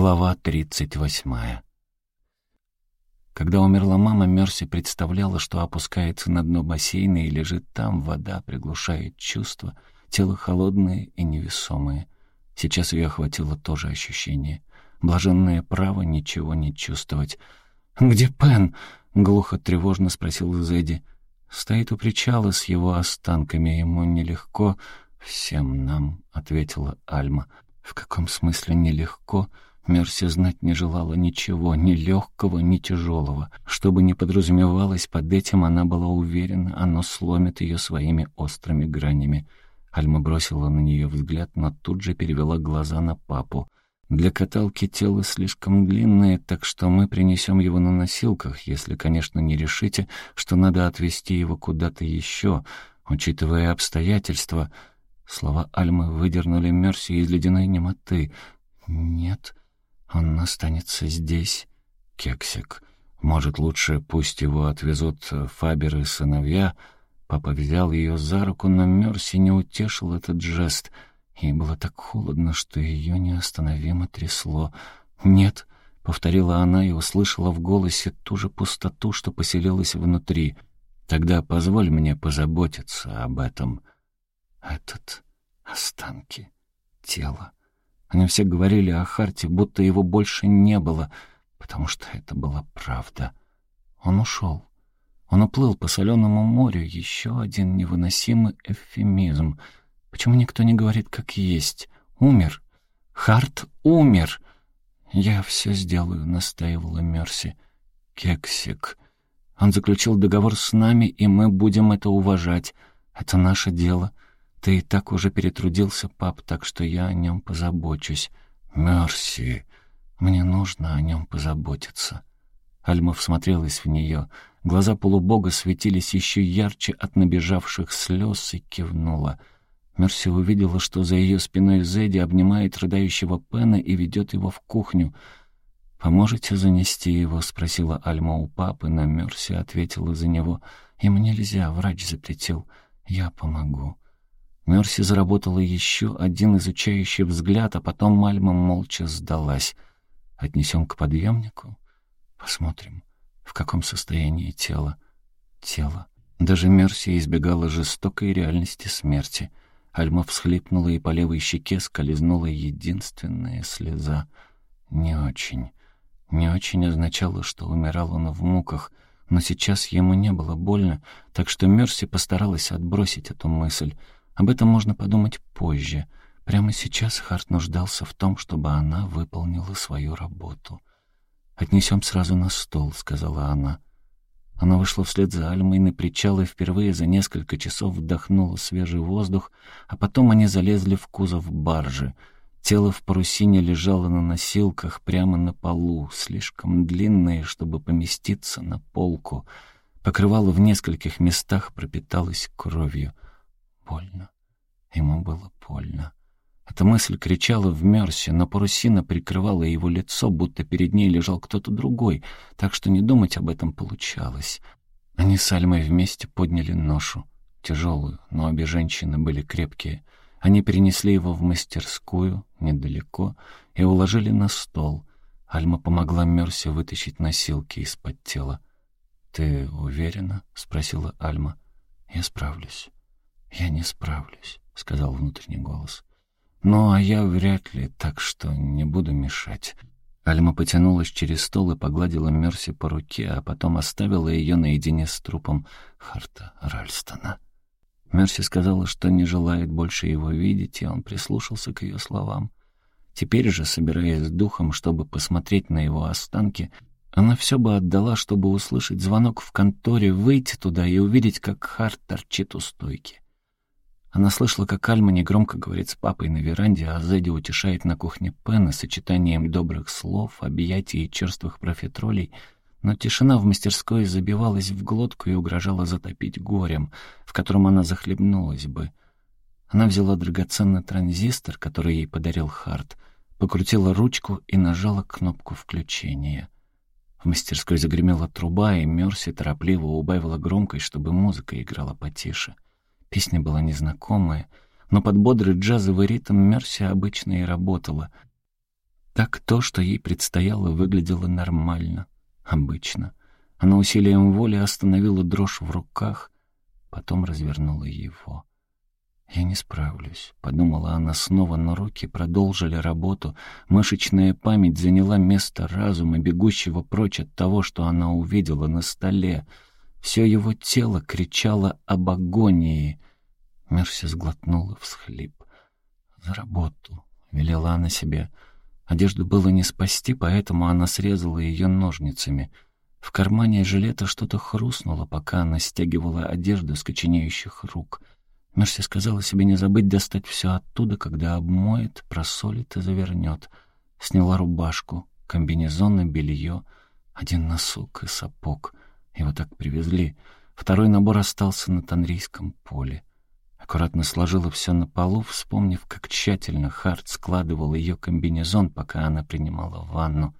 Глава тридцать восьмая. Когда умерла мама, Мерси представляла, что опускается на дно бассейна и лежит там, вода приглушает чувства, тело холодное и невесомое. Сейчас ее охватило то же ощущение. Блаженное право ничего не чувствовать. «Где Пен?» — глухо-тревожно спросил Зэдди. «Стоит у причала с его останками, ему нелегко». «Всем нам», — ответила Альма. «В каком смысле нелегко?» Мерси знать не желала ничего, ни легкого, ни тяжелого. Что бы ни подразумевалось под этим, она была уверена, оно сломит ее своими острыми гранями. Альма бросила на нее взгляд, но тут же перевела глаза на папу. «Для каталки тело слишком длинное, так что мы принесем его на носилках, если, конечно, не решите, что надо отвезти его куда-то еще, учитывая обстоятельства». Слова Альмы выдернули Мерси из ледяной немоты. «Нет», он останется здесь, кексик. Может, лучше пусть его отвезут Фабер и сыновья. Папа взял ее за руку, но Мерси не утешил этот жест. Ей было так холодно, что ее неостановимо трясло. «Нет», — повторила она и услышала в голосе ту же пустоту, что поселилась внутри. «Тогда позволь мне позаботиться об этом». Этот останки тела. Они все говорили о Харте, будто его больше не было, потому что это была правда. Он ушел. Он уплыл по соленому морю, еще один невыносимый эвфемизм. Почему никто не говорит, как есть? Умер. Харт умер. Я все сделаю, настаивала Мерси. Кексик. Он заключил договор с нами, и мы будем это уважать. Это наше дело. Ты и так уже перетрудился, пап, так что я о нем позабочусь. Мерси, мне нужно о нем позаботиться. Альма всмотрелась в нее. Глаза полубога светились еще ярче от набежавших слез и кивнула. Мерси увидела, что за ее спиной Зэдди обнимает рыдающего Пена и ведет его в кухню. «Поможете занести его?» — спросила Альма у папы, но Мерси ответила за него. «Им нельзя, врач запретил. Я помогу». Мерси заработала еще один изучающий взгляд, а потом Мальма молча сдалась. «Отнесем к подъемнику? Посмотрим, в каком состоянии тело. Тело. Даже Мерси избегала жестокой реальности смерти. Альма всхлипнула, и по левой щеке скользнула единственная слеза. Не очень. Не очень означало, что умирал он в муках, но сейчас ему не было больно, так что Мерси постаралась отбросить эту мысль — об этом можно подумать позже. Прямо сейчас Харт нуждался в том, чтобы она выполнила свою работу. «Отнесем сразу на стол», — сказала она. Она вышла вслед за Альмой на причал и впервые за несколько часов вдохнула свежий воздух, а потом они залезли в кузов баржи. Тело в парусине лежало на носилках прямо на полу, слишком длинное, чтобы поместиться на полку. Покрывало в нескольких местах пропиталось кровью — больно. Ему было больно. Эта мысль кричала в Мерсе, но парусина прикрывала его лицо, будто перед ней лежал кто-то другой, так что не думать об этом получалось. Они с Альмой вместе подняли ношу, тяжелую, но обе женщины были крепкие. Они перенесли его в мастерскую, недалеко, и уложили на стол. Альма помогла Мерсе вытащить носилки из-под тела. «Ты уверена?» — спросила Альма. «Я справлюсь». «Я не справлюсь», — сказал внутренний голос. «Ну, а я вряд ли, так что не буду мешать». Альма потянулась через стол и погладила Мерси по руке, а потом оставила ее наедине с трупом Харта Ральстона. Мерси сказала, что не желает больше его видеть, и он прислушался к ее словам. Теперь же, собираясь с духом, чтобы посмотреть на его останки, она все бы отдала, чтобы услышать звонок в конторе, выйти туда и увидеть, как Харт торчит у стойки. Она слышала, как Альма негромко говорит с папой на веранде, а Зэдди утешает на кухне Пена сочетанием добрых слов, объятий и черствых профитролей, но тишина в мастерской забивалась в глотку и угрожала затопить горем, в котором она захлебнулась бы. Она взяла драгоценный транзистор, который ей подарил Харт, покрутила ручку и нажала кнопку включения. В мастерской загремела труба, и Мерси торопливо убавила громкость, чтобы музыка играла потише — Песня была незнакомая, но под бодрый джазовый ритм Мерси обычно и работала. Так то, что ей предстояло, выглядело нормально, обычно. Она усилием воли остановила дрожь в руках, потом развернула его. «Я не справлюсь», — подумала она снова, но руки продолжили работу. Мышечная память заняла место разума, бегущего прочь от того, что она увидела на столе. Все его тело кричало об агонии. Мерси сглотнула всхлип. «За работу», — велела она себе. Одежду было не спасти, поэтому она срезала ее ножницами. В кармане жилета что-то хрустнуло, пока она стягивала одежду с коченеющих рук — Мерси сказала себе не забыть достать все оттуда, когда обмоет, просолит и завернет. Сняла рубашку, комбинезон и белье, один носок и сапог. Его так привезли. Второй набор остался на Танрийском поле. Аккуратно сложила все на полу, вспомнив, как тщательно Харт складывал ее комбинезон, пока она принимала ванну.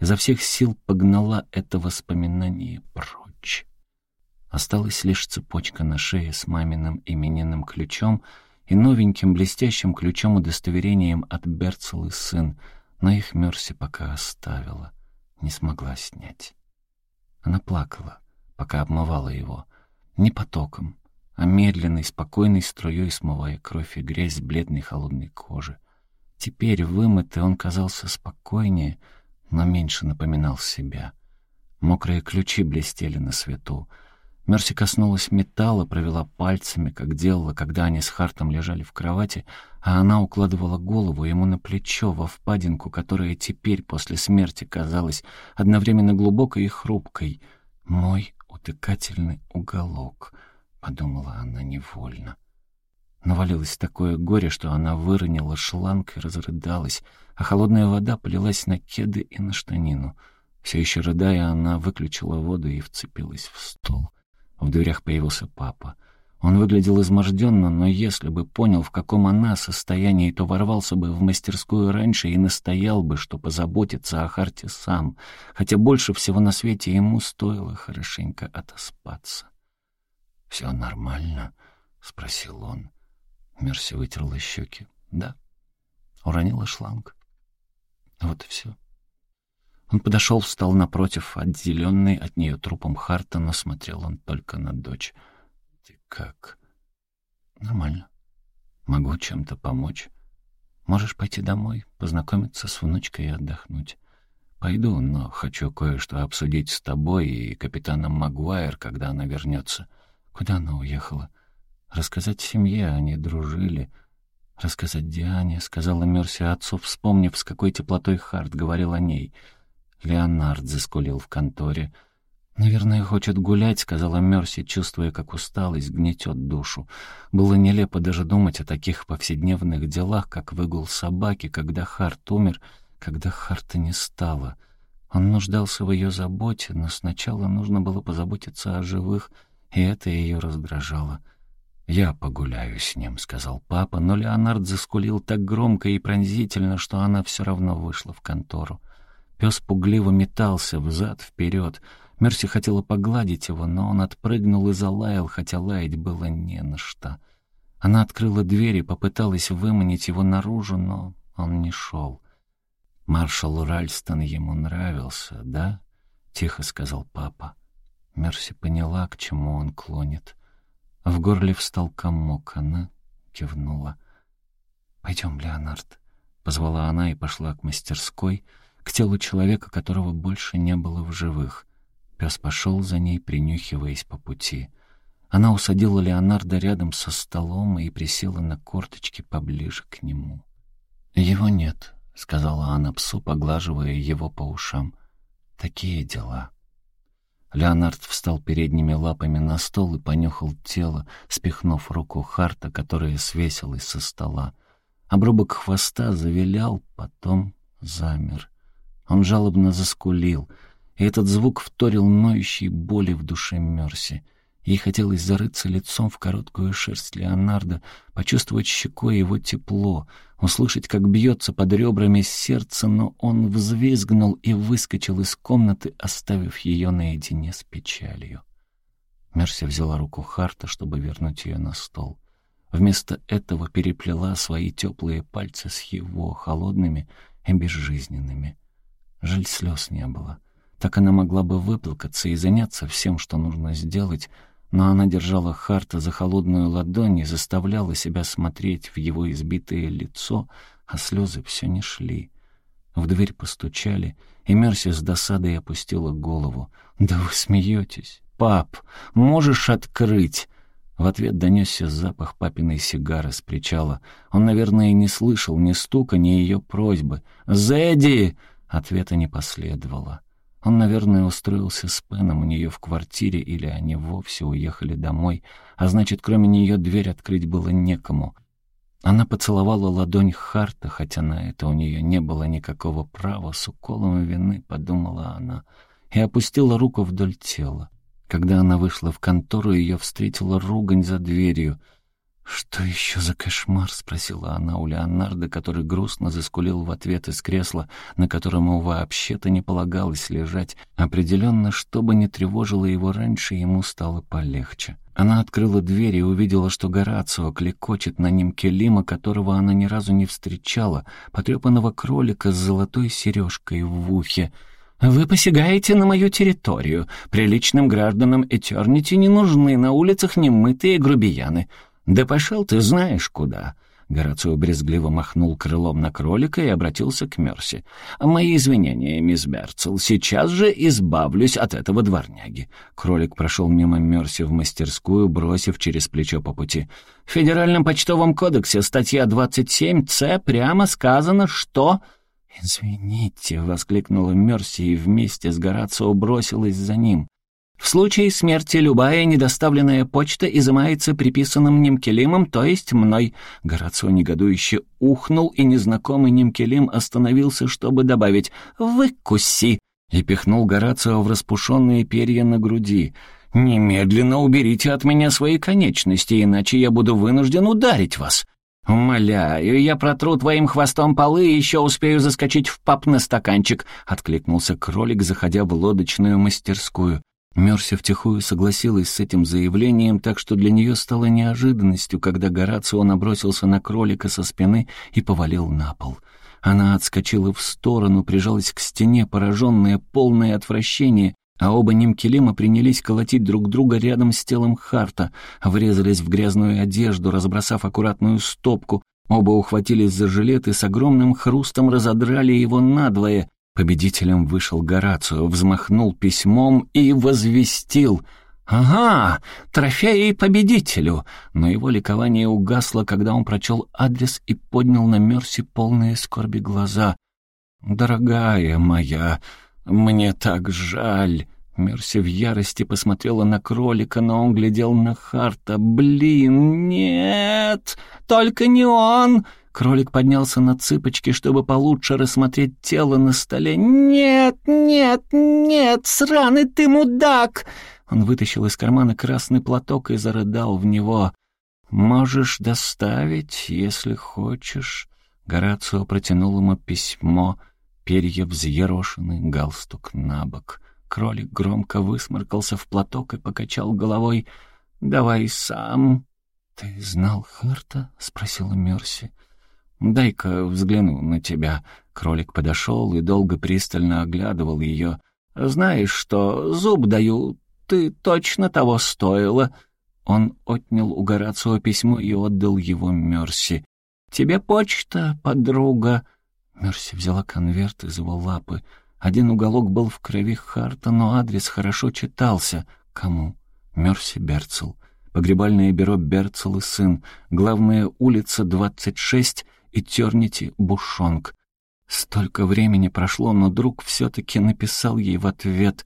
Изо всех сил погнала это воспоминание прочь. Осталась лишь цепочка на шее с маминым именинным ключом и новеньким блестящим ключом-удостоверением от Берцел и сын, но их Мерси пока оставила, не смогла снять. Она плакала, пока обмывала его, не потоком, а медленной, спокойной струей смывая кровь и грязь с бледной холодной кожи. Теперь, вымытый, он казался спокойнее, но меньше напоминал себя. Мокрые ключи блестели на свету — Мерси коснулась металла, провела пальцами, как делала, когда они с Хартом лежали в кровати, а она укладывала голову ему на плечо во впадинку, которая теперь после смерти казалась одновременно глубокой и хрупкой. «Мой утыкательный уголок», — подумала она невольно. Навалилось такое горе, что она выронила шланг и разрыдалась, а холодная вода полилась на кеды и на штанину. Все еще рыдая, она выключила воду и вцепилась в стол. В дверях появился папа. Он выглядел изможденно, но если бы понял, в каком она состоянии, то ворвался бы в мастерскую раньше и настоял бы, что позаботиться о Харте сам, хотя больше всего на свете ему стоило хорошенько отоспаться. «Все нормально?» — спросил он. Мерси вытерла щеки. «Да». Уронила шланг. Вот и все. Он подошел, встал напротив, отделенный от нее трупом Харта, но смотрел он только на дочь. «Ты как?» «Нормально. Могу чем-то помочь. Можешь пойти домой, познакомиться с внучкой и отдохнуть. Пойду, но хочу кое-что обсудить с тобой и капитаном Магуайр, когда она вернется. Куда она уехала? Рассказать семье, они дружили». «Рассказать Диане», — сказала Мерси отцу, вспомнив, с какой теплотой Харт говорил о ней — Леонард заскулил в конторе. «Наверное, хочет гулять», — сказала Мерси, чувствуя, как усталость гнетет душу. Было нелепо даже думать о таких повседневных делах, как выгул собаки, когда Харт умер, когда Харта не стало. Он нуждался в ее заботе, но сначала нужно было позаботиться о живых, и это ее раздражало. «Я погуляю с ним», — сказал папа, но Леонард заскулил так громко и пронзительно, что она все равно вышла в контору. Пес пугливо метался взад-вперед. Мерси хотела погладить его, но он отпрыгнул и залаял, хотя лаять было не на что. Она открыла дверь и попыталась выманить его наружу, но он не шел. «Маршал Ральстон ему нравился, да?» — тихо сказал папа. Мерси поняла, к чему он клонит. В горле встал комок, она кивнула. «Пойдем, Леонард», — позвала она и пошла к мастерской, — к телу человека, которого больше не было в живых. Пес пошел за ней, принюхиваясь по пути. Она усадила Леонардо рядом со столом и присела на корточки поближе к нему. «Его нет», — сказала она псу, поглаживая его по ушам. «Такие дела». Леонард встал передними лапами на стол и понюхал тело, спихнув руку Харта, которая свесилась со стола. Обрубок хвоста завилял, потом замер. Он жалобно заскулил, и этот звук вторил ноющей боли в душе Мерси. Ей хотелось зарыться лицом в короткую шерсть Леонардо, почувствовать щекой его тепло, услышать, как бьется под ребрами сердце, но он взвизгнул и выскочил из комнаты, оставив ее наедине с печалью. Мерси взяла руку Харта, чтобы вернуть ее на стол. Вместо этого переплела свои теплые пальцы с его холодными и безжизненными. Жаль, слез не было. Так она могла бы выплакаться и заняться всем, что нужно сделать, но она держала Харта за холодную ладонь и заставляла себя смотреть в его избитое лицо, а слезы все не шли. В дверь постучали, и Мерси с досадой опустила голову. «Да вы смеетесь! Пап, можешь открыть?» В ответ донесся запах папиной сигары с причала. Он, наверное, не слышал ни стука, ни ее просьбы. «Зэдди!» Ответа не последовало. Он, наверное, устроился с Пеном у нее в квартире, или они вовсе уехали домой, а значит, кроме нее дверь открыть было некому. Она поцеловала ладонь Харта, хотя на это у нее не было никакого права, с уколом вины, подумала она, и опустила руку вдоль тела. Когда она вышла в контору, ее встретила ругань за дверью — «Что еще за кошмар?» — спросила она у Леонардо, который грустно заскулил в ответ из кресла, на котором ему вообще-то не полагалось лежать. Определенно, что бы ни тревожило его раньше, ему стало полегче. Она открыла дверь и увидела, что Горацио клекочет на ним Келима, которого она ни разу не встречала, потрепанного кролика с золотой сережкой в ухе. «Вы посягаете на мою территорию. Приличным гражданам Этернити не нужны на улицах немытые грубияны». «Да пошел ты знаешь куда!» Горацио брезгливо махнул крылом на кролика и обратился к Мерси. «Мои извинения, мисс Берцел, сейчас же избавлюсь от этого дворняги». Кролик прошел мимо Мерси в мастерскую, бросив через плечо по пути. «В Федеральном почтовом кодексе статья 27-С прямо сказано, что...» «Извините», — воскликнула Мерси и вместе с Горацио бросилась за ним. В случае смерти любая недоставленная почта изымается приписанным Немкелимом, то есть мной. Горацио негодующе ухнул, и незнакомый Немкелим остановился, чтобы добавить «Выкуси!» и пихнул Горацио в распушенные перья на груди. «Немедленно уберите от меня свои конечности, иначе я буду вынужден ударить вас». «Умоляю, я протру твоим хвостом полы и еще успею заскочить в пап на стаканчик», — откликнулся кролик, заходя в лодочную мастерскую. Мерси втихую согласилась с этим заявлением, так что для нее стало неожиданностью, когда Горацио набросился на кролика со спины и повалил на пол. Она отскочила в сторону, прижалась к стене, пораженная, полное отвращение, а оба Немкелима принялись колотить друг друга рядом с телом Харта, врезались в грязную одежду, разбросав аккуратную стопку. Оба ухватились за жилет и с огромным хрустом разодрали его надвое, Победителем вышел Горацио, взмахнул письмом и возвестил «Ага, трофеи победителю!» Но его ликование угасло, когда он прочел адрес и поднял на Мерси полные скорби глаза. «Дорогая моя, мне так жаль!» Мерси в ярости посмотрела на кролика, но он глядел на Харта. «Блин, нет! Только не он!» Кролик поднялся на цыпочки, чтобы получше рассмотреть тело на столе. «Нет, нет, нет, сраный ты мудак!» Он вытащил из кармана красный платок и зарыдал в него. «Можешь доставить, если хочешь». Горацио протянул ему письмо, перья взъерошены, галстук на бок. Кролик громко высморкался в платок и покачал головой. «Давай сам». «Ты знал Харта?» — спросила Мерси. «Дай-ка взгляну на тебя». Кролик подошел и долго пристально оглядывал ее. «Знаешь что, зуб даю, ты точно того стоила». Он отнял у Горацио письмо и отдал его Мерси. «Тебе почта, подруга». Мерси взяла конверт из его лапы. Один уголок был в крови Харта, но адрес хорошо читался. Кому? Мерси Берцел. Погребальное бюро Берцел и сын. Главная улица, 26, Тернити Бушонг. Столько времени прошло, но друг все-таки написал ей в ответ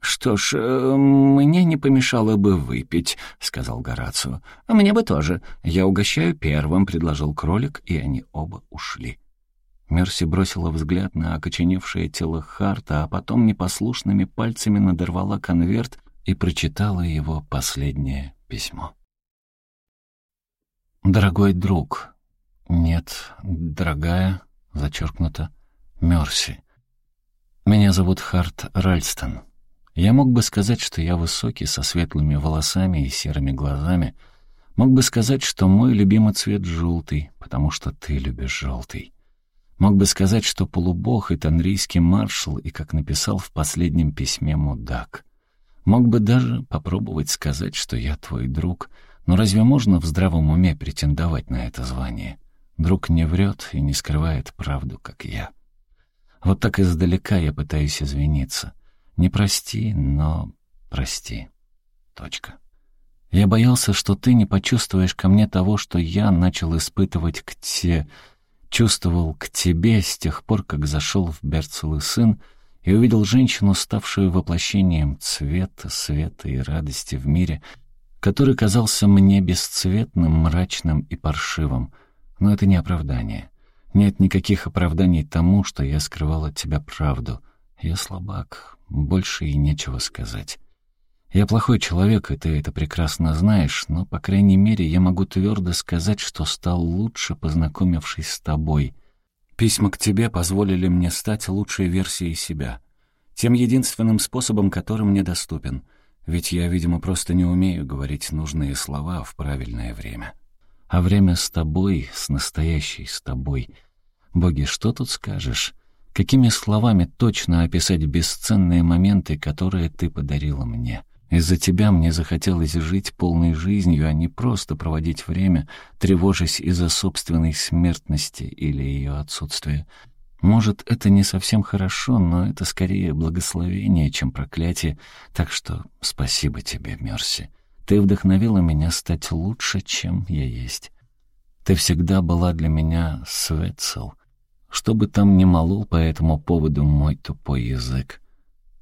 «Что ж, э, мне не помешало бы выпить», — сказал Горацио. «А мне бы тоже. Я угощаю первым», — предложил кролик, и они оба ушли. Мерси бросила взгляд на окоченевшее тело Харта, а потом непослушными пальцами надорвала конверт и прочитала его последнее письмо. «Дорогой друг, «Нет, дорогая», — зачеркнуто, — «Мерси. Меня зовут Харт Ральстон. Я мог бы сказать, что я высокий, со светлыми волосами и серыми глазами. Мог бы сказать, что мой любимый цвет желтый, потому что ты любишь желтый. Мог бы сказать, что полубог — это анрийский маршал, и, как написал в последнем письме, мудак. Мог бы даже попробовать сказать, что я твой друг, но разве можно в здравом уме претендовать на это звание? Друг не врет и не скрывает правду, как я. Вот так издалека я пытаюсь извиниться. Не прости, но прости. Точка. Я боялся, что ты не почувствуешь ко мне того, что я начал испытывать к те... Чувствовал к тебе с тех пор, как зашел в Берцел сын и увидел женщину, ставшую воплощением цвета, света и радости в мире, который казался мне бесцветным, мрачным и паршивым. Но это не оправдание. Нет никаких оправданий тому, что я скрывал от тебя правду. Я слабак, больше и нечего сказать. Я плохой человек, и ты это прекрасно знаешь, но, по крайней мере, я могу твердо сказать, что стал лучше, познакомившись с тобой. Письма к тебе позволили мне стать лучшей версией себя. Тем единственным способом, который мне доступен. Ведь я, видимо, просто не умею говорить нужные слова в правильное время. А время с тобой, с настоящей с тобой. Боги, что тут скажешь? Какими словами точно описать бесценные моменты, которые ты подарила мне?» Из-за тебя мне захотелось жить полной жизнью, а не просто проводить время, тревожась из-за собственной смертности или ее отсутствия. Может, это не совсем хорошо, но это скорее благословение, чем проклятие, так что спасибо тебе, Мерси. Ты вдохновила меня стать лучше, чем я есть. Ты всегда была для меня светцел. Что бы там ни молол по этому поводу мой тупой язык.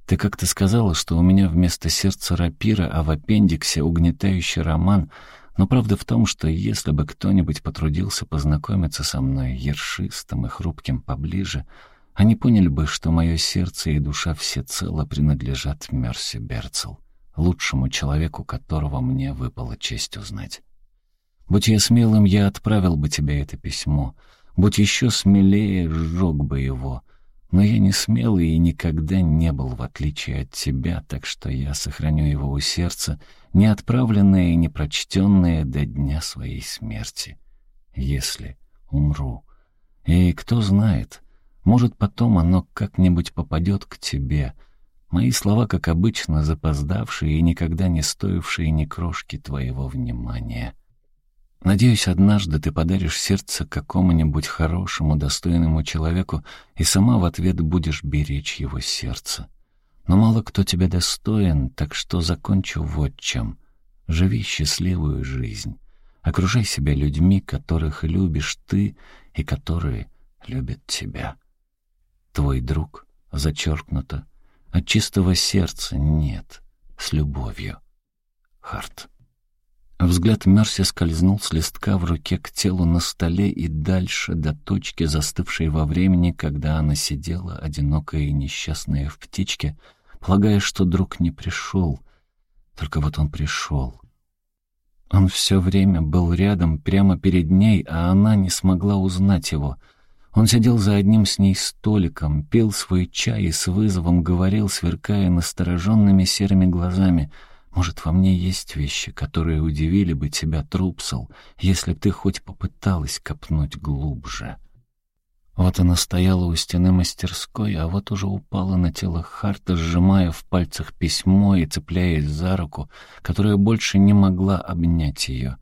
Ты как-то сказала, что у меня вместо сердца рапира, а в аппендиксе угнетающий роман, но правда в том, что если бы кто-нибудь потрудился познакомиться со мной ершистым и хрупким поближе, они поняли бы, что мое сердце и душа всецело принадлежат Мерси Берцел, лучшему человеку, которого мне выпала честь узнать. Будь я смелым, я отправил бы тебе это письмо. Будь еще смелее, сжег бы его — но я не смелый и никогда не был, в отличие от тебя, так что я сохраню его у сердца, не отправленное и не прочтенное до дня своей смерти, если умру. И кто знает, может, потом оно как-нибудь попадет к тебе. Мои слова, как обычно, запоздавшие и никогда не стоившие ни крошки твоего внимания. Надеюсь, однажды ты подаришь сердце какому-нибудь хорошему, достойному человеку, и сама в ответ будешь беречь его сердце. Но мало кто тебя достоин, так что закончу вот чем. Живи счастливую жизнь. Окружай себя людьми, которых любишь ты и которые любят тебя. Твой друг, зачеркнуто, от чистого сердца нет, с любовью. Харт. Взгляд Мерси скользнул с листка в руке к телу на столе и дальше до точки, застывшей во времени, когда она сидела, одинокая и несчастная в птичке, полагая, что друг не пришел. Только вот он пришел. Он все время был рядом, прямо перед ней, а она не смогла узнать его. Он сидел за одним с ней столиком, пил свой чай и с вызовом говорил, сверкая настороженными серыми глазами — может, во мне есть вещи, которые удивили бы тебя, Трупсел, если б ты хоть попыталась копнуть глубже. Вот она стояла у стены мастерской, а вот уже упала на тело Харта, сжимая в пальцах письмо и цепляясь за руку, которая больше не могла обнять ее.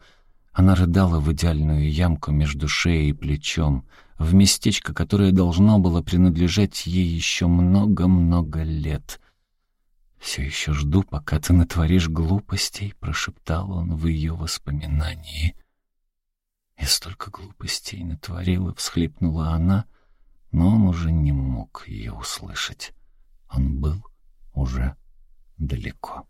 Она рыдала в идеальную ямку между шеей и плечом, в местечко, которое должно было принадлежать ей еще много-много лет. «Все еще жду, пока ты натворишь глупостей», — прошептал он в ее воспоминании. «Я столько глупостей натворила», — всхлипнула она, но он уже не мог ее услышать. Он был уже далеко.